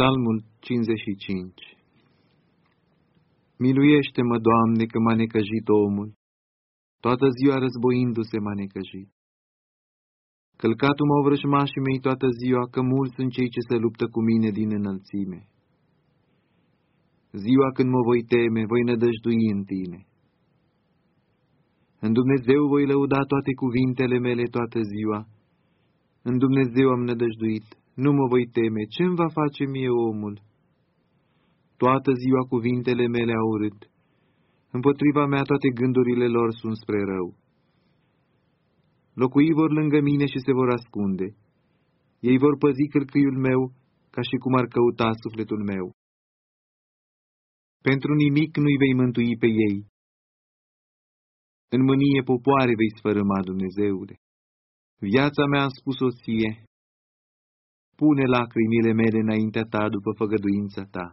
Psalmul 55 Miluiește-mă, Doamne, că m-a necăjit omul, toată ziua războindu-se m-a necăjit. Călcatul mă vrăjmașii mei toată ziua, că mulți sunt cei ce se luptă cu mine din înălțime. Ziua când mă voi teme, voi nădăjdui în tine. În Dumnezeu voi lăuda toate cuvintele mele toată ziua. În Dumnezeu am nădăjduit, nu mă voi teme, ce-mi va face mie omul? Toată ziua cuvintele mele au urât. Împotriva mea toate gândurile lor sunt spre rău. Locuii vor lângă mine și se vor ascunde. Ei vor păzi cărcâiul meu ca și cum ar căuta sufletul meu. Pentru nimic nu-i vei mântui pe ei. În mânie popoare vei sfărâma, Dumnezeule. Viața mea am spus-o ție, pune lacrimile mele înaintea ta după făgăduința ta.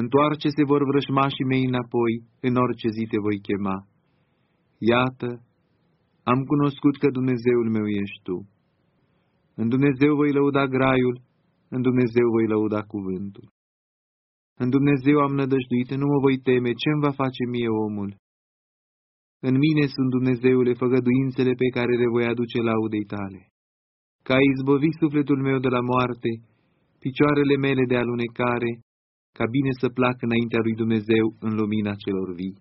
Întoarce se vor vrășmașii mei înapoi, în orice zi te voi chema. Iată, am cunoscut că Dumnezeul meu ești tu. În Dumnezeu voi lăuda graiul, în Dumnezeu voi lăuda cuvântul. În Dumnezeu am nădăjduit, nu mă voi teme, ce-mi va face mie omul? În mine sunt Dumnezeule făgăduințele pe care le voi aduce laudei tale că ai izbăvit sufletul meu de la moarte, picioarele mele de alunecare, ca bine să plac înaintea lui Dumnezeu în lumina celor vii.